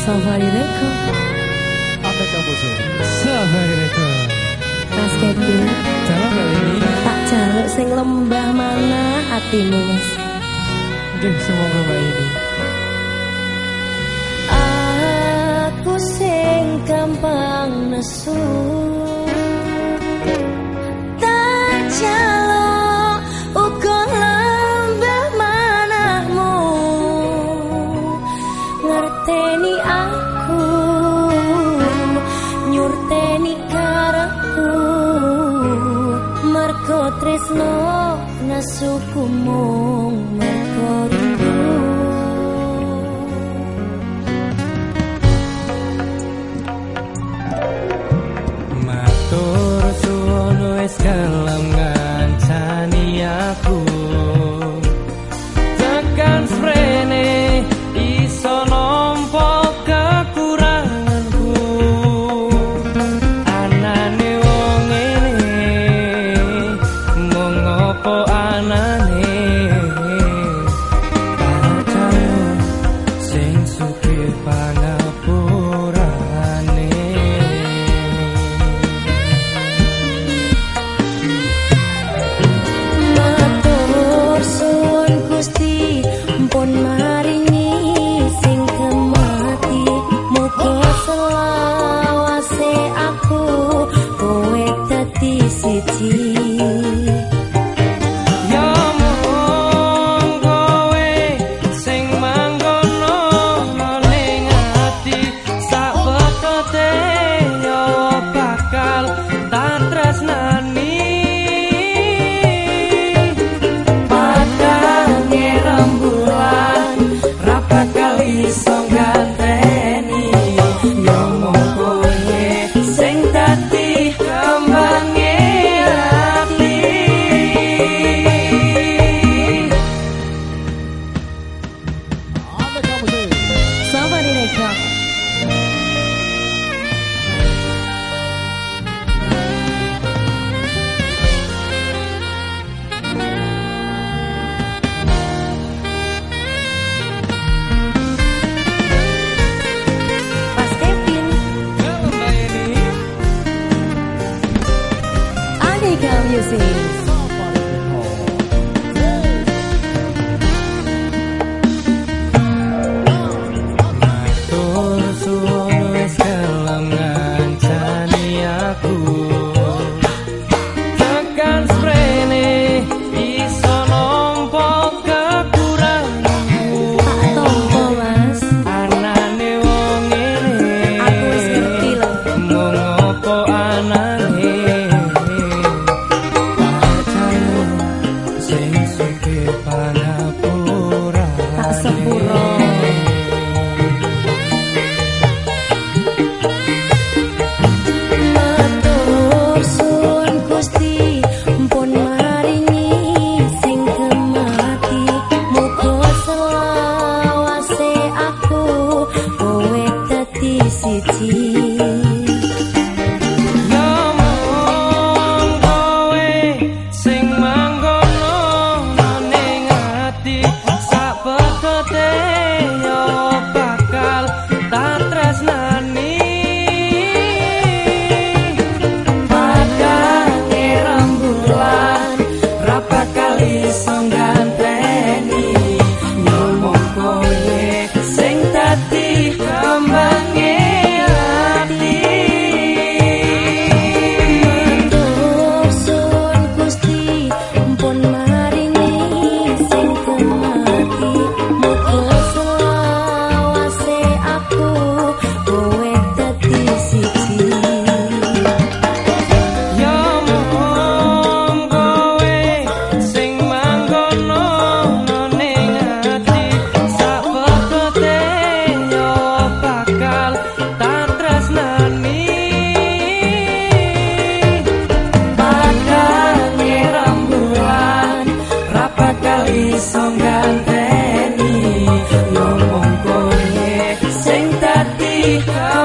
Safari Record Apa kamu sih? Safari Record Mas Kevin gak ini? Tak jaluk sing lembah mana hatimu mas? Oke, semoga mbak ini Aku sing gampang nesu tresno nasuku mung mergo rindu Matur suwun wis gelem ngancani aku পেয়েছি Magazines. Africa.